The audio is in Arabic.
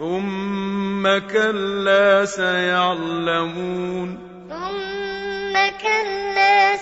ثم كلا سيعلمون. ثم كلا